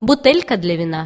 бутелька для вина.